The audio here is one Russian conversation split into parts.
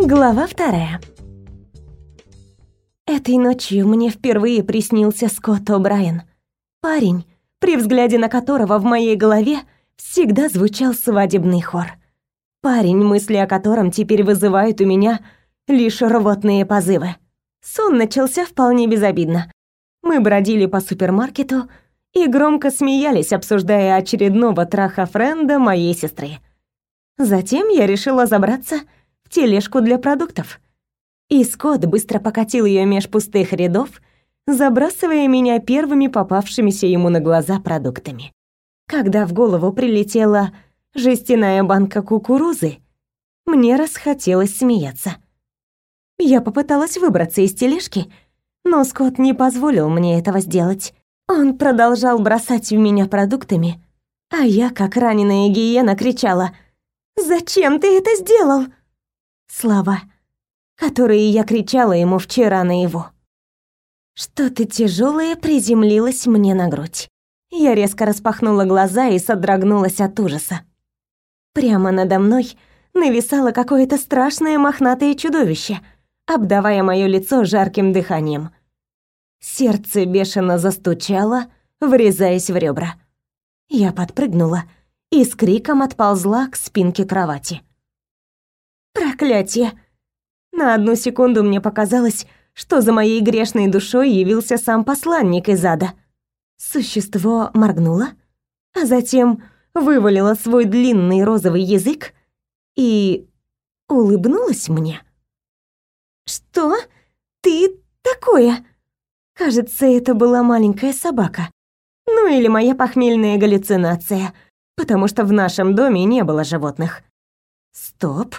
Глава вторая. Этой ночью мне впервые приснился Скотт О'Брайен. Парень, при взгляде на которого в моей голове всегда звучал свадебный хор. Парень, мысли о котором теперь вызывают у меня лишь рвотные позывы. Сон начался вполне безобидно. Мы бродили по супермаркету и громко смеялись, обсуждая очередного траха френда моей сестры. Затем я решила забраться тележку для продуктов. И Скотт быстро покатил ее меж пустых рядов, забрасывая меня первыми попавшимися ему на глаза продуктами. Когда в голову прилетела жестяная банка кукурузы, мне расхотелось смеяться. Я попыталась выбраться из тележки, но Скотт не позволил мне этого сделать. Он продолжал бросать в меня продуктами, а я, как раненая гиена, кричала «Зачем ты это сделал?» Слова, которые я кричала ему вчера на его. Что-то тяжелое приземлилось мне на грудь. Я резко распахнула глаза и содрогнулась от ужаса. Прямо надо мной нависало какое-то страшное мохнатое чудовище, обдавая моё лицо жарким дыханием. Сердце бешено застучало, врезаясь в ребра. Я подпрыгнула и с криком отползла к спинке кровати. Проклятие! На одну секунду мне показалось, что за моей грешной душой явился сам посланник из ада. Существо моргнуло, а затем вывалило свой длинный розовый язык и улыбнулось мне. «Что? Ты такое?» Кажется, это была маленькая собака. Ну или моя похмельная галлюцинация, потому что в нашем доме не было животных. Стоп.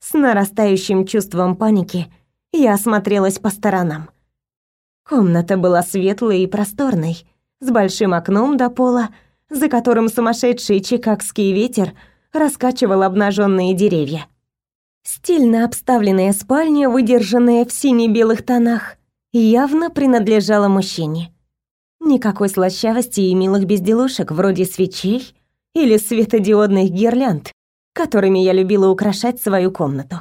С нарастающим чувством паники я осмотрелась по сторонам. Комната была светлой и просторной, с большим окном до пола, за которым сумасшедший чикагский ветер раскачивал обнаженные деревья. Стильно обставленная спальня, выдержанная в сине-белых тонах, явно принадлежала мужчине. Никакой слащавости и милых безделушек вроде свечей или светодиодных гирлянд, которыми я любила украшать свою комнату.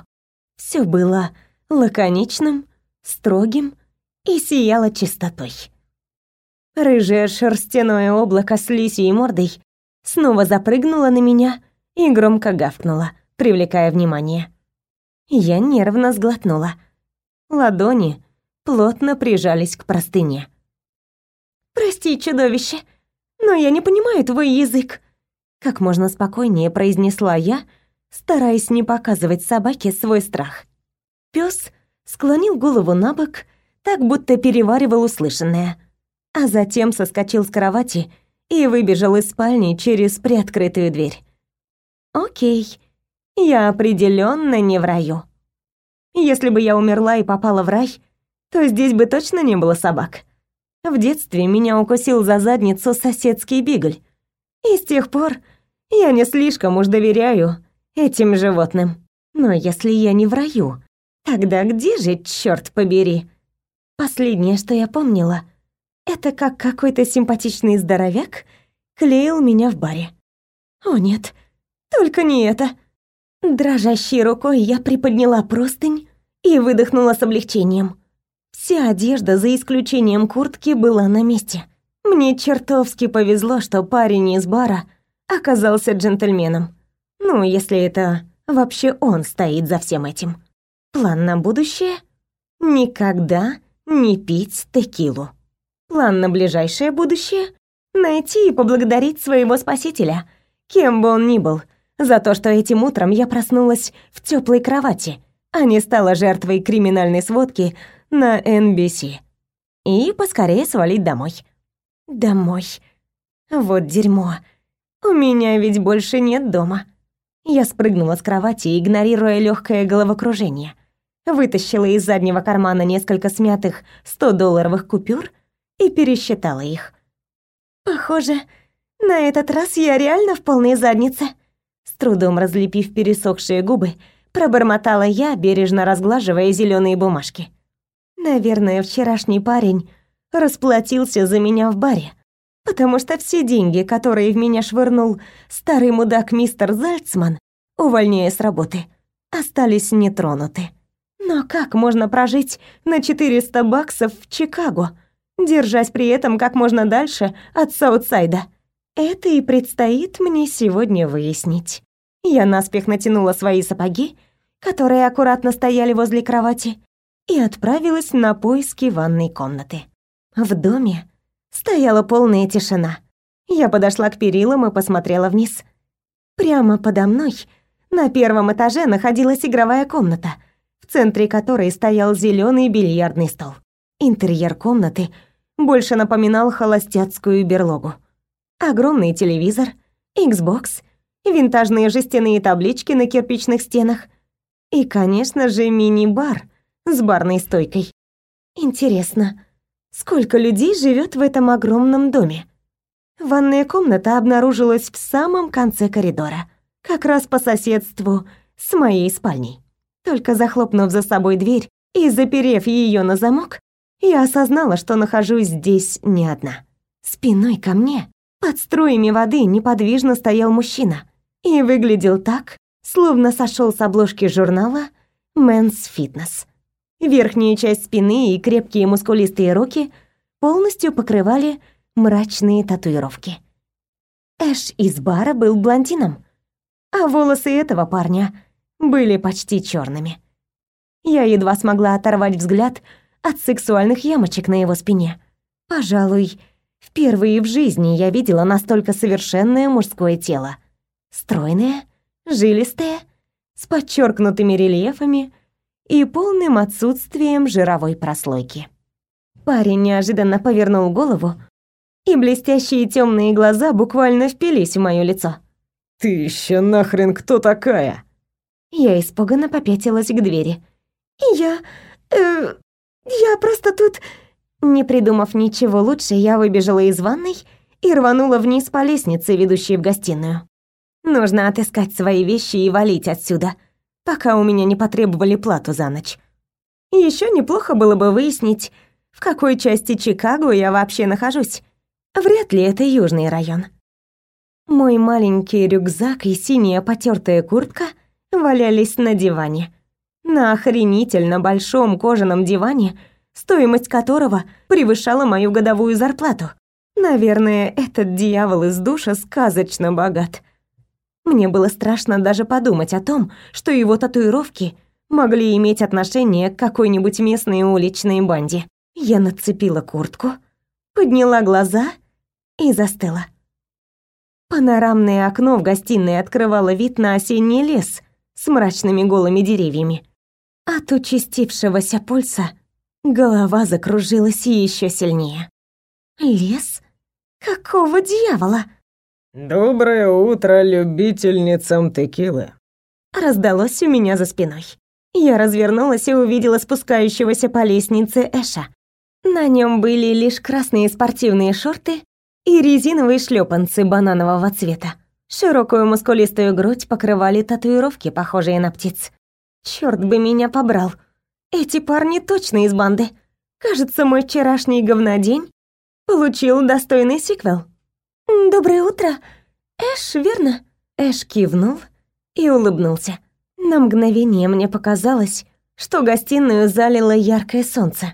Все было лаконичным, строгим и сияло чистотой. Рыжее шерстяное облако с лисьей мордой снова запрыгнуло на меня и громко гавкнуло, привлекая внимание. Я нервно сглотнула. Ладони плотно прижались к простыне. «Прости, чудовище, но я не понимаю твой язык», как можно спокойнее произнесла я, стараясь не показывать собаке свой страх. Пёс склонил голову на бок, так будто переваривал услышанное, а затем соскочил с кровати и выбежал из спальни через приоткрытую дверь. Окей, я определенно не в раю. Если бы я умерла и попала в рай, то здесь бы точно не было собак. В детстве меня укусил за задницу соседский бигль. И с тех пор я не слишком уж доверяю этим животным. Но если я не в раю, тогда где же, черт побери? Последнее, что я помнила, это как какой-то симпатичный здоровяк клеил меня в баре. О нет, только не это. Дрожащей рукой я приподняла простынь и выдохнула с облегчением. Вся одежда, за исключением куртки, была на месте. Мне чертовски повезло, что парень из бара оказался джентльменом. Ну, если это вообще он стоит за всем этим. План на будущее — никогда не пить текилу. План на ближайшее будущее — найти и поблагодарить своего спасителя, кем бы он ни был, за то, что этим утром я проснулась в теплой кровати, а не стала жертвой криминальной сводки на NBC. И поскорее свалить домой. Домой. Вот дерьмо. У меня ведь больше нет дома. Я спрыгнула с кровати, игнорируя легкое головокружение. Вытащила из заднего кармана несколько смятых 100-долларовых купюр и пересчитала их. Похоже, на этот раз я реально в полной заднице. С трудом разлепив пересохшие губы, пробормотала я, бережно разглаживая зеленые бумажки. Наверное, вчерашний парень расплатился за меня в баре, потому что все деньги, которые в меня швырнул старый мудак мистер Зальцман, увольняя с работы, остались нетронуты. Но как можно прожить на 400 баксов в Чикаго, держась при этом как можно дальше от Саутсайда? Это и предстоит мне сегодня выяснить. Я наспех натянула свои сапоги, которые аккуратно стояли возле кровати, и отправилась на поиски ванной комнаты. В доме стояла полная тишина. Я подошла к перилам и посмотрела вниз. Прямо подо мной на первом этаже находилась игровая комната, в центре которой стоял зеленый бильярдный стол. Интерьер комнаты больше напоминал холостяцкую берлогу. Огромный телевизор, Xbox, винтажные жестяные таблички на кирпичных стенах и, конечно же, мини-бар с барной стойкой. Интересно, сколько людей живет в этом огромном доме? Ванная комната обнаружилась в самом конце коридора, как раз по соседству с моей спальней. Только захлопнув за собой дверь и заперев ее на замок, я осознала, что нахожусь здесь не одна. Спиной ко мне, под струями воды, неподвижно стоял мужчина и выглядел так, словно сошел с обложки журнала Men's Fitness. Верхняя часть спины и крепкие мускулистые руки полностью покрывали мрачные татуировки. Эш из бара был блондином, а волосы этого парня были почти черными. Я едва смогла оторвать взгляд от сексуальных ямочек на его спине. Пожалуй, впервые в жизни я видела настолько совершенное мужское тело. Стройное, жилистое, с подчеркнутыми рельефами и полным отсутствием жировой прослойки. Парень неожиданно повернул голову и блестящие темные глаза буквально впились в моё лицо. «Ты еще нахрен кто такая?» Я испуганно попятилась к двери. «Я... Э, я просто тут...» Не придумав ничего лучше, я выбежала из ванной и рванула вниз по лестнице, ведущей в гостиную. Нужно отыскать свои вещи и валить отсюда, пока у меня не потребовали плату за ночь. Еще неплохо было бы выяснить, в какой части Чикаго я вообще нахожусь. Вряд ли это южный район. Мой маленький рюкзак и синяя потертая куртка валялись на диване. На охренительно большом кожаном диване, стоимость которого превышала мою годовую зарплату. Наверное, этот дьявол из душа сказочно богат. Мне было страшно даже подумать о том, что его татуировки могли иметь отношение к какой-нибудь местной уличной банде. Я нацепила куртку, подняла глаза — и застыла. Панорамное окно в гостиной открывало вид на осенний лес с мрачными голыми деревьями. От участившегося пульса голова закружилась еще сильнее. Лес? Какого дьявола? «Доброе утро любительницам текилы!» Раздалось у меня за спиной. Я развернулась и увидела спускающегося по лестнице Эша. На нем были лишь красные спортивные шорты и резиновые шлепанцы бананового цвета. Широкую мускулистую грудь покрывали татуировки, похожие на птиц. Черт бы меня побрал. Эти парни точно из банды. Кажется, мой вчерашний говнодень получил достойный сиквел. «Доброе утро, Эш, верно?» Эш кивнул и улыбнулся. На мгновение мне показалось, что гостиную залило яркое солнце.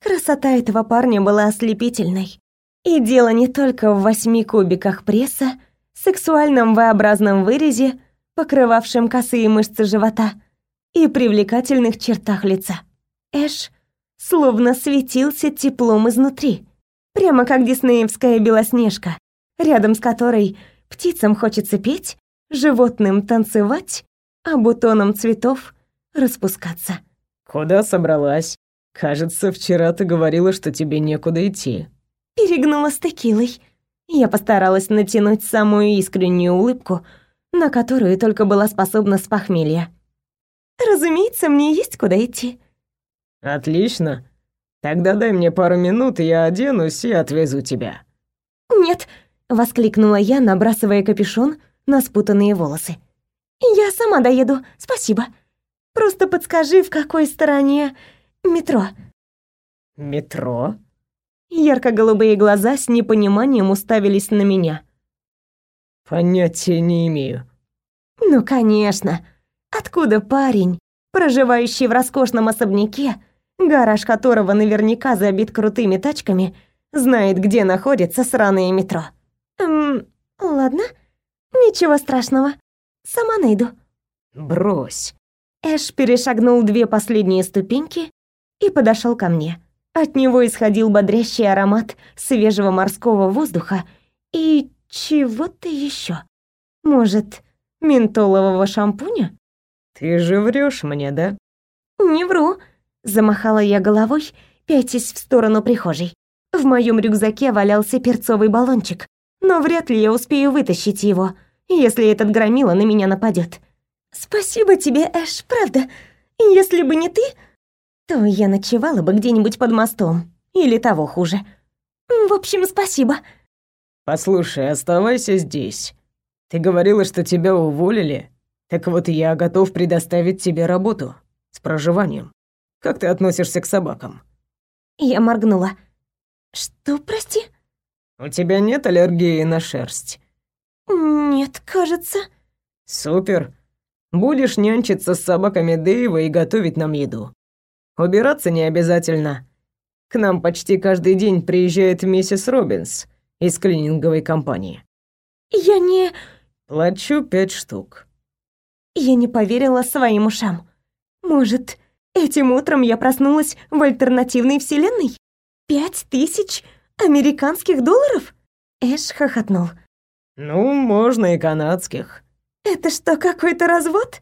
Красота этого парня была ослепительной. И дело не только в восьми кубиках пресса, сексуальном V-образном вырезе, покрывавшем косые мышцы живота, и привлекательных чертах лица. Эш словно светился теплом изнутри, прямо как диснеевская белоснежка, рядом с которой птицам хочется петь, животным танцевать, а бутонам цветов распускаться. «Куда собралась? Кажется, вчера ты говорила, что тебе некуда идти» перегнула с текилой. Я постаралась натянуть самую искреннюю улыбку, на которую только была способна с похмелья. Разумеется, мне есть куда идти. Отлично. Тогда дай мне пару минут, я оденусь и отвезу тебя. Нет, воскликнула я, набрасывая капюшон на спутанные волосы. Я сама доеду, спасибо. Просто подскажи, в какой стороне метро. Метро? Ярко-голубые глаза с непониманием уставились на меня. Понятия не имею. Ну, конечно. Откуда парень, проживающий в роскошном особняке, гараж которого наверняка забит крутыми тачками, знает, где находится сраное метро? Эм, ладно, ничего страшного. Сама найду. Брось. Эш перешагнул две последние ступеньки и подошел ко мне. От него исходил бодрящий аромат свежего морского воздуха и чего-то еще. Может, ментолового шампуня? Ты же врешь мне, да? Не вру, замахала я головой, пятясь в сторону прихожей. В моем рюкзаке валялся перцовый баллончик, но вряд ли я успею вытащить его, если этот громила на меня нападет. Спасибо тебе, Эш, правда. Если бы не ты, то я ночевала бы где-нибудь под мостом или того хуже. В общем, спасибо. Послушай, оставайся здесь. Ты говорила, что тебя уволили. Так вот, я готов предоставить тебе работу с проживанием. Как ты относишься к собакам? Я моргнула. Что, прости? У тебя нет аллергии на шерсть? Нет, кажется. Супер. Будешь нянчиться с собаками Дэйва и готовить нам еду. Убираться не обязательно. К нам почти каждый день приезжает миссис Робинс из клининговой компании. Я не... Плачу пять штук. Я не поверила своим ушам. Может, этим утром я проснулась в альтернативной вселенной? Пять тысяч американских долларов? Эш хохотнул. Ну, можно и канадских. Это что, какой-то развод?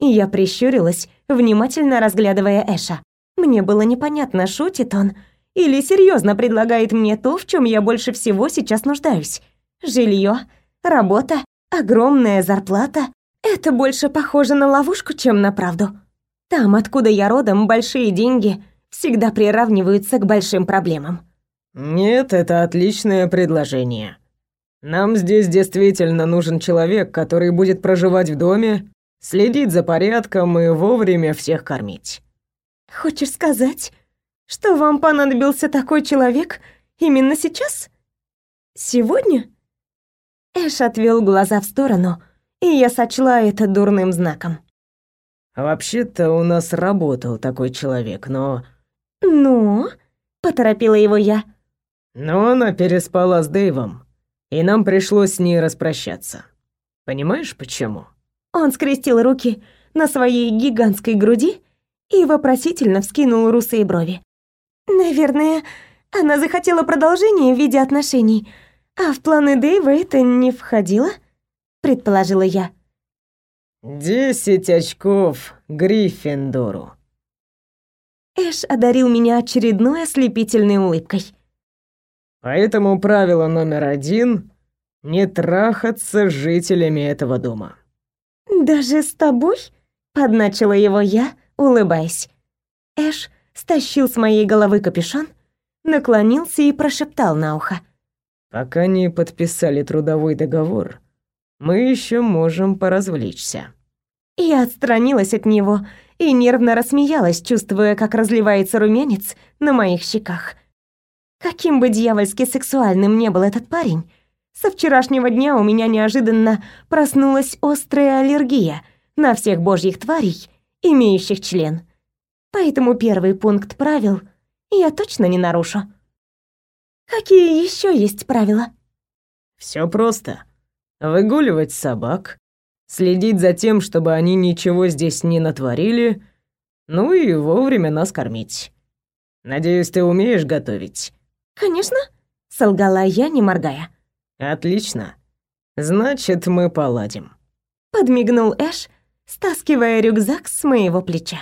Я прищурилась, внимательно разглядывая Эша. Мне было непонятно, шутит он или серьезно предлагает мне то, в чем я больше всего сейчас нуждаюсь. Жилье, работа, огромная зарплата. Это больше похоже на ловушку, чем на правду. Там, откуда я родом, большие деньги всегда приравниваются к большим проблемам. Нет, это отличное предложение. Нам здесь действительно нужен человек, который будет проживать в доме, следить за порядком и вовремя всех кормить. Хочешь сказать, что вам понадобился такой человек именно сейчас? Сегодня? Эш отвел глаза в сторону, и я сочла это дурным знаком. Вообще-то у нас работал такой человек, но... «Ну?» — поторопила его я. Но она переспала с Дэйвом, и нам пришлось с ней распрощаться. Понимаешь, почему? Он скрестил руки на своей гигантской груди и вопросительно вскинул русые брови. Наверное, она захотела продолжения в виде отношений, а в планы Дэйва это не входило, предположила я. Десять очков Гриффиндору. Эш одарил меня очередной ослепительной улыбкой. Поэтому правило номер один — не трахаться с жителями этого дома. «Даже с тобой?» — подначила его я, улыбаясь. Эш стащил с моей головы капюшон, наклонился и прошептал на ухо. «Пока не подписали трудовой договор, мы еще можем поразвлечься». Я отстранилась от него и нервно рассмеялась, чувствуя, как разливается румянец на моих щеках. Каким бы дьявольски сексуальным не был этот парень, со вчерашнего дня у меня неожиданно проснулась острая аллергия на всех божьих тварей, имеющих член. Поэтому первый пункт правил я точно не нарушу. Какие еще есть правила? Все просто. Выгуливать собак, следить за тем, чтобы они ничего здесь не натворили, ну и вовремя нас кормить. Надеюсь, ты умеешь готовить. «Конечно», — солгала я, не моргая. «Отлично. Значит, мы поладим». Подмигнул Эш, стаскивая рюкзак с моего плеча.